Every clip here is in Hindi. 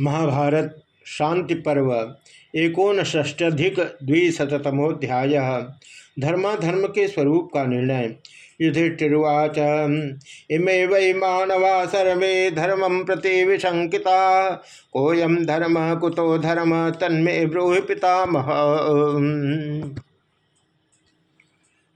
महाभारत शांति पर्व एकोनष्ट्यधिक द्विशतमोध्याय धर्माधर्म के स्वरूप का निर्णय। युधिष्ठिर्वाच, इमे वै मानवा सर्वे धर्म प्रति विशंकिता कोयम धर्म कुतो धर्म तन्मे ब्रूहि पितामह।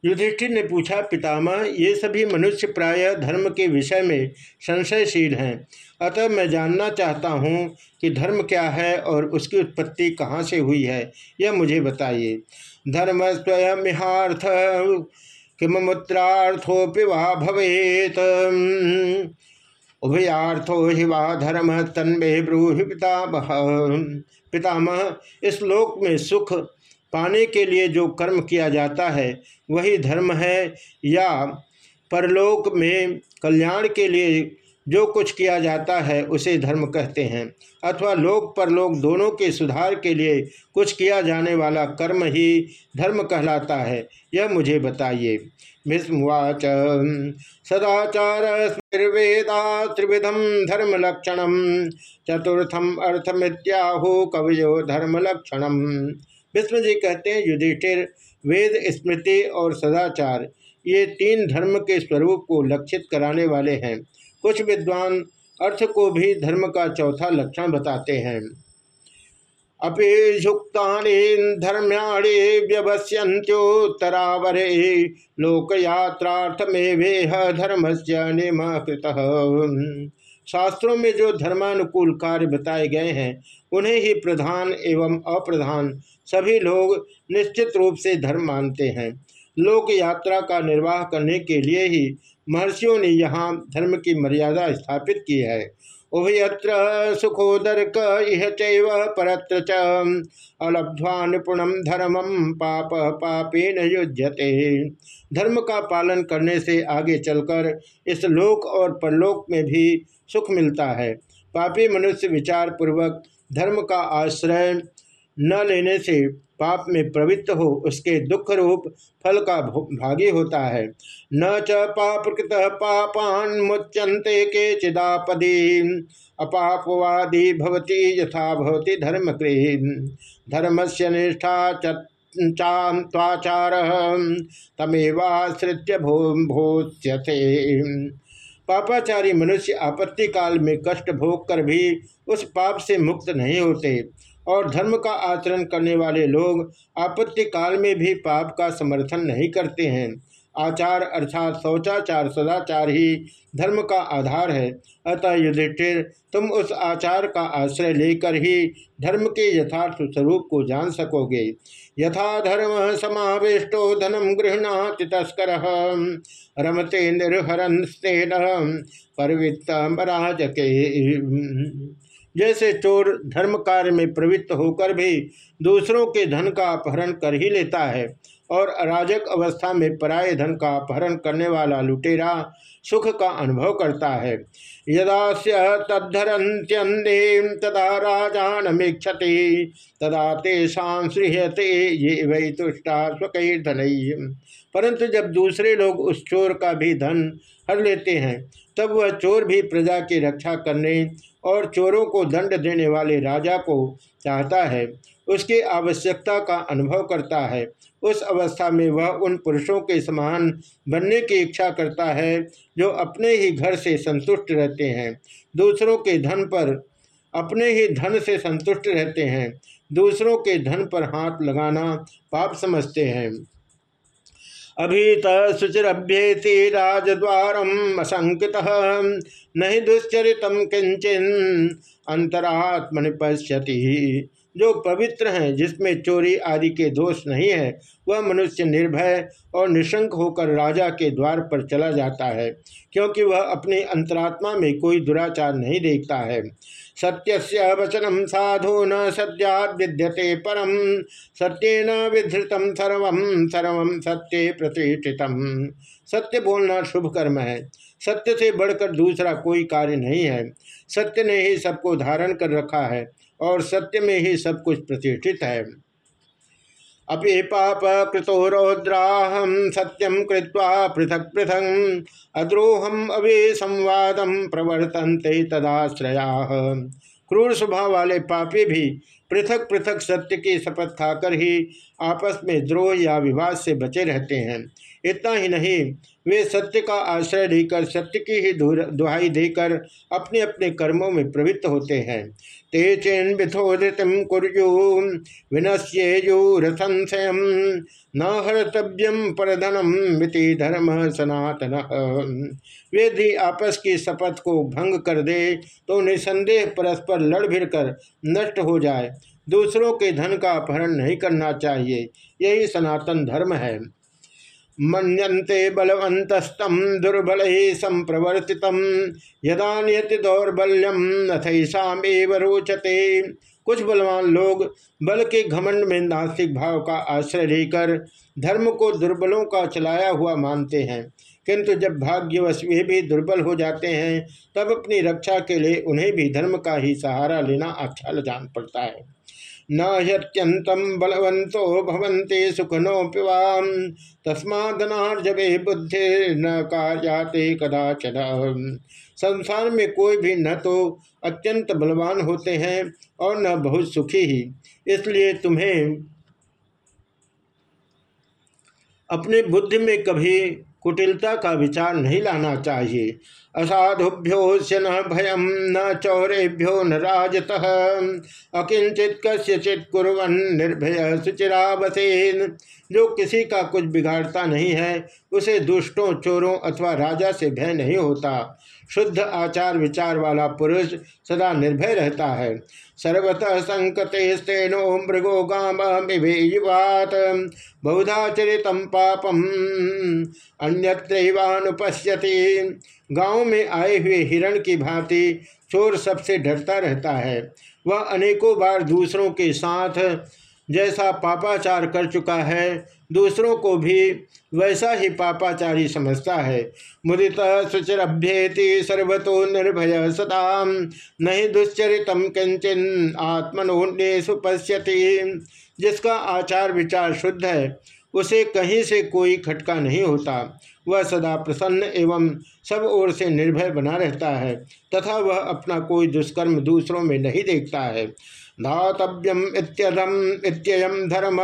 युधिष्ठिर ने पूछा, पितामह, ये सभी मनुष्य प्राय धर्म के विषय में संशयशील हैं। अतः मैं जानना चाहता हूँ कि धर्म क्या है और उसकी उत्पत्ति कहाँ से हुई है। यह मुझे बताइए। धर्म स्वयं इहार्थ किमूत्रार्थोपि वा भवेत। उभयार्थो हि वा धर्म तन्मे ब्रूहि पितामह। पितामह, इस लोक में सुख पाने के लिए जो कर्म किया जाता है, वही धर्म है या परलोक में कल्याण के लिए जो कुछ किया जाता है, उसे धर्म कहते हैं। अथवा लोक परलोक दोनों के सुधार के लिए कुछ किया जाने वाला कर्म ही धर्म कहलाता है, यह मुझे बताइए। भीष्मवाच सदाचार वेदा त्रिविधम धर्म लक्षण चतुर्थम अर्थमित्याहु कवयो धर्म लक्षणम विष्णु जी कहते हैं, युधिष्ठिर, वेद, स्मृति और सदाचार, ये तीन धर्म के स्वरूप को लक्षित कराने वाले हैं। कुछ विद्वान अर्थ को भी धर्म का चौथा लक्षण बताते हैं। अपिजुक्ता धर्म्याणे व्यवस्योत्तरावरे लोकयात्रार्थमेवेह धर्म से निम शास्त्रों में जो धर्मानुकूल कार्य बताए गए हैं, उन्हें ही प्रधान एवं अप्रधान सभी लोग निश्चित रूप से धर्म मानते हैं। लोक यात्रा का निर्वाह करने के लिए ही महर्षियों ने यहाँ धर्म की मर्यादा स्थापित की है। उभयत्र सुखोदरक, इह चैव परत्र च। अलब्ध्वा निपुणम धर्मम पाप पापे न युज्यते। धर्म का पालन करने से आगे चलकर इस लोक और परलोक में भी सुख मिलता है। पापी मनुष्य विचार पूर्वक धर्म का आश्रय न लेने से पाप में प्रवृत्त हो, उसके दुख रूप फल का भागी होता है। न च पापकृत पापान मुच्यंते के चिदापदी अपापवादी भवती यथा भवती धर्म धर्म से निष्ठा चाचार तमेवाश्रित्य भो, भोच्यते। पापाचारी मनुष्य आपत्ति काल में कष्ट भोग कर भी उस पाप से मुक्त नहीं होते। और धर्म का आचरण करने वाले लोग आपत्ति काल में भी पाप का समर्थन नहीं करते हैं। आचार अर्थात शौचाचार सदाचार ही धर्म का आधार है। अतः युधिष्ठिर, तुम उस आचार का आश्रय लेकर ही धर्म के यथार्थ स्वरूप को जान सकोगे। यथा धर्म समाविष्टो धनम गृहणाति तस्कर, रमते निर्हरन परवित्त के जैसे चोर धर्म कार्य में प्रवृत्त होकर भी दूसरों के धन का अपहरण कर ही लेता है। और अराजक अवस्था में पराय धन का अपहरण करने वाला लुटेरा सुख का अनुभव करता है। यदा तद्धरन्त्यंदे तदा राजानमीक्षति, तदा तेषाश्रियते ये वही तुष्टा स्वकैर्धन। परंतु जब दूसरे लोग उस चोर का भी धन हर लेते हैं, तब वह चोर भी प्रजा की रक्षा करने और चोरों को दंड देने वाले राजा को चाहता है। उसकी आवश्यकता का अनुभव करता है। उस अवस्था में वह उन पुरुषों के समान बनने की इच्छा करता है, जो अपने ही घर से संतुष्ट रहते हैं। दूसरों के धन पर, अपने ही धन से संतुष्ट रहते हैं। दूसरों के धन पर हाथ लगाना पाप समझते हैं। अभीत शुचिभ्येति राजद्वारम असंकित, नहीं दुश्चरित किंचन अंतरात्मनि पश्यति। जो पवित्र हैं, जिसमें चोरी आदि के दोष नहीं है, वह मनुष्य निर्भय और निशंक होकर राजा के द्वार पर चला जाता है, क्योंकि वह अपनी अंतरात्मा में कोई दुराचार नहीं देखता है। सत्य से वचनम साधु न सद्याद विद्यते परम सत्यन विधृतम सर्व सर्व सत्य प्रतिष्ठितम। सत्य बोलना शुभ कर्म है। सत्य से बढ़कर दूसरा कोई कार्य नहीं है। सत्य ने ही सबको धारण कर रखा है। और सत्य में ही सब कुछ प्रतिष्ठित है। अपि पाप कृतो रौद्राहम सत्यम कृत्वा पृथक पृथक अद्रोहम अवे संवादम प्रवर्तनते तदाश्रया। क्रूर स्वभाव वाले पापी भी पृथक पृथक सत्य की शपथ खाकर ही आपस में द्रोह या विवाद से बचे रहते हैं। इतना ही नहीं, वे सत्य का आश्रय लेकर सत्य की ही दुहाई देकर अपने अपने कर्मों में प्रवृत्त होते हैं। ते चेन विथोदितम कुर्यु विनश्येयुरसंशय न हरतव्यम परधनम मिति धर्म सनातन। वे आपस की शपथ को भंग कर दे तो निसंदेह परस्पर लड़ भिड़ कर नष्ट हो जाए। दूसरों के धन का अपहरण नहीं करना चाहिए, यही सनातन धर्म है। मनते बलवंतस्तम दुर्बल संप्रवर्तित यदा नियति दौर्बल्यम नथैषामेव रोचते। कुछ बलवान लोग बल के घमंड में नास्तिक भाव का आश्रय लेकर धर्म को दुर्बलों का चलाया हुआ मानते हैं। किंतु जब भाग्यवश वे भी दुर्बल हो जाते हैं, तब अपनी रक्षा के लिए उन्हें भी धर्म का ही सहारा लेना अच्छा जान पड़ता है। न ह्यत्यंतम बलवंतो सुखनो पिवाम तस्मादनार्जवे बुद्धि न कार्याते कदाचन। संसार में कोई भी न तो अत्यंत बलवान होते हैं और न बहुत सुखी ही। इसलिए तुम्हें अपने बुद्धि में कभी कुटिलता का विचार नहीं लाना चाहिए। असाधुभ्यो से न भयम न चौरेभ्यो न राजत। अकिंचित कस्यचित कुरन निर्भय सुचिरावसेन जो किसी का कुछ बिगाड़ता नहीं है, उसे दुष्टों, चोरों अथवा राजा से भय नहीं होता। शुद्ध आचार विचार वाला पुरुष सदा निर्भय रहता है। सर्वतः संकते स्तेनो मृगो गाम बहुधा चरित पापम अन्यत्रुपश्यति गाँव में आए हुए हिरण की भांति चोर सबसे डरता रहता है। वह अनेकों बार दूसरों के साथ जैसा पापाचार कर चुका है, दूसरों को भी वैसा ही पापाचारी समझता है। मुदित सुचिरभ्येति सर्वतो निर्भय सता नहीं दुश्चरित किंचन आत्मनोन्य सुपश्यति जिसका आचार विचार शुद्ध है, उसे कहीं से कोई खटका नहीं होता। वह सदा प्रसन्न एवं सब ओर से निर्भय बना रहता है, तथा वह अपना कोई दुष्कर्म दूसरों में नहीं देखता है। धातव्यम इत्यदम इत्ययम धर्म,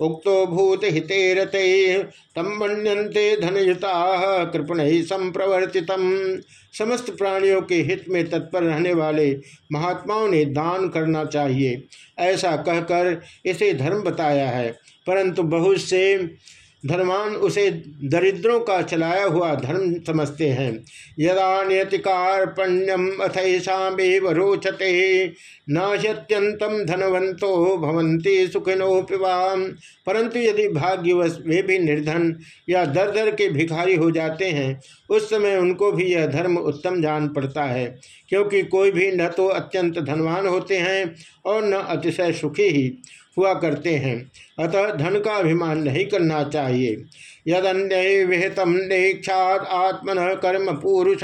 उक्तो भूत हिते रते तम मन्यन्ते धनयुता, कृपण ही संप्रवर्तित समस्त प्राणियों के हित में तत्पर रहने वाले महात्माओं ने दान करना चाहिए, ऐसा कहकर इसे धर्म बताया है। परंतु बहुत से धर्मान उसे दरिद्रों का चलाया हुआ धर्म समझते हैं। यदा नियतिकारपण्यम अथैषा रोचते नात्यंतम धनवंतो भवंती सुखिनो पिवाम परंतु यदि भाग्यवश वे भी निर्धन या दर दर के भिखारी हो जाते हैं, उस समय उनको भी यह धर्म उत्तम जान पड़ता है, क्योंकि कोई भी न तो अत्यंत धनवान होते हैं और न अतिशय सुखी ही। हुआ करते हैं। अतः धन का अभिमान नहीं करना चाहिए। यदन्य विहितम नेक्षात आत्मन कर्म पुरुष,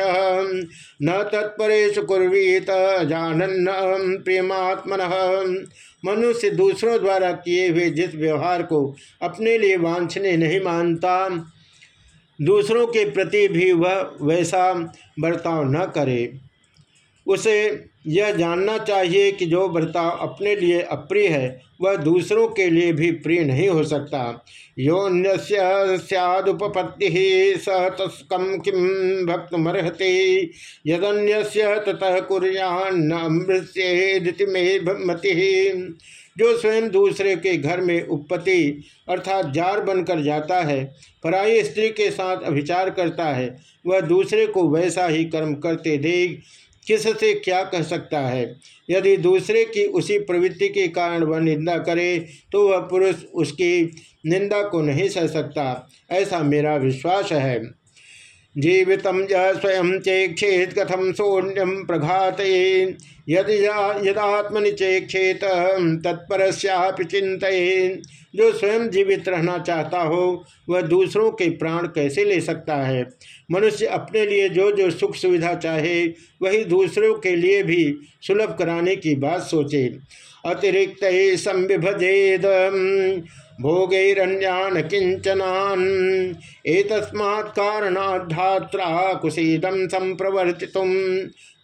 न तत्परेश कुर्वीत जानन प्रेमात्मन। मनुष्य दूसरों द्वारा किए हुए जिस व्यवहार को अपने लिए वांछने नहीं मानता, दूसरों के प्रति भी वह वैसा बर्ताव न करे। उसे यह जानना चाहिए कि जो बर्ताव अपने लिए अप्रिय है, वह दूसरों के लिए भी प्रिय नहीं हो सकता। योन्य सदुपपत्ति स तस्कम किम भक्त मरहते यदन्य ततः कुरियान्नमृत्येदिति में मति जो स्वयं दूसरे के घर में उपपति अर्थात जार बनकर जाता है पराई स्त्री के साथ अभिचार करता है, वह दूसरे को वैसा ही कर्म करते देख किससे क्या कह सकता है? यदि दूसरे की उसी प्रवृत्ति के कारण वह निंदा करे तो वह पुरुष उसकी निंदा को नहीं सह सकता। ऐसा मेरा विश्वास है। जीवित स्वयं चेक्षेत कथम शून्यम प्रघात यदि यदात्मनि चेक्षेत तत्पर चिंत जो स्वयं जीवित रहना चाहता हो, वह दूसरों के प्राण कैसे ले सकता है? मनुष्य अपने लिए जो जो सुख सुविधा चाहे, वही दूसरों के लिए भी सुलभ कराने की बात सोचे। अतिरिक्त संविभजेद भोगैरण्यान किंचनान एतस्मात् कारणाधात्रा कुशीदम संप्रवर्तित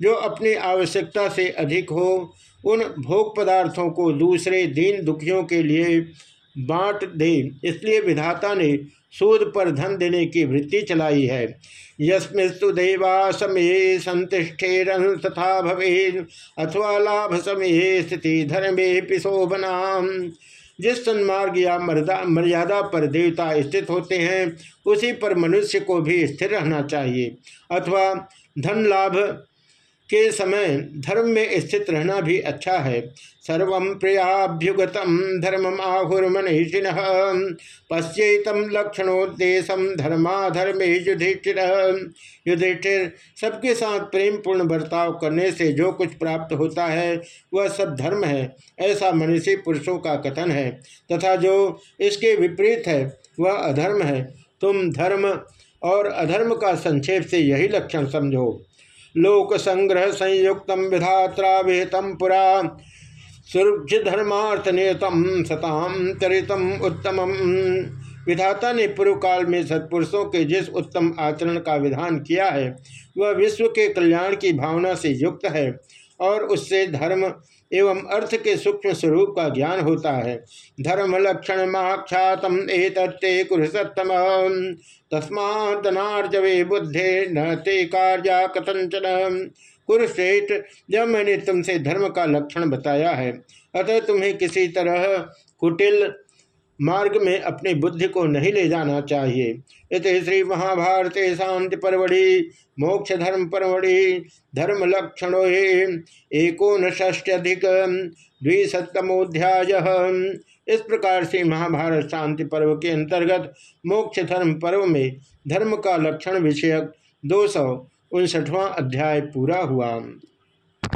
जो अपनी आवश्यकता से अधिक हो, उन भोग पदार्थों को दूसरे दीन दुखियों के लिए बांट दे। इसलिए विधाता ने सूद पर धन देने की वृत्ति चलाई है। यस्मिस्तु देवा समय संतिष्ठे तथा भवे अथवा लाभ समय स्थिति धर्मे पिशोभना जिस सन्मार्ग या मर्दा, मर्यादा पर देवता स्थित होते हैं, उसी पर मनुष्य को भी स्थिर रहना चाहिए, अथवा धन लाभ के समय धर्म में स्थित रहना भी अच्छा है। सर्व प्रियाभ्युगतम धर्म आहुर्मनीषिण। पश्येतम लक्षणोद्देशम धर्माधर्म युधिष्ठिर युधिष्ठिर सबके साथ प्रेम पूर्ण बर्ताव करने से जो कुछ प्राप्त होता है, वह सब धर्म है। ऐसा मनीषी पुरुषों का कथन है। तथा जो इसके विपरीत है, वह अधर्म है। तुम धर्म और अधर्म का संक्षेप से यही लक्षण समझो। लोक संग्रह संयुक्त विधात्रा विहितम पुरा। धर्मार्थ नियतम सताम चरितम उत्तम विधाता ने पूर्व काल में सत्पुरुषों के जिस उत्तम आचरण का विधान किया है, वह विश्व के कल्याण की भावना से युक्त है। और उससे धर्म एवं अर्थ के सूक्ष्म स्वरूप का ज्ञान होता है। धर्म लक्षण माख्यातम एतत्ते कुरुसत्तम। तस्मार्जवे बुद्धे न ते कार्या कथंचन कुरुश्रेष्ठ, जब मैंने तुमसे धर्म का लक्षण बताया है, अतः तुम्हें किसी तरह कुटिल मार्ग में अपनी बुद्धि को नहीं ले जाना चाहिए। इत श्री महाभारत शांति परवड़ी, मोक्ष धर्म परवड़ी, धर्म लक्षणो एकोन ष्टधिक द्विशतमोध्याय इस प्रकार से महाभारत शांति पर्व के अंतर्गत मोक्ष धर्म पर्व में धर्म का लक्षण विषयक दो सौ उनसठवां अध्याय पूरा हुआ।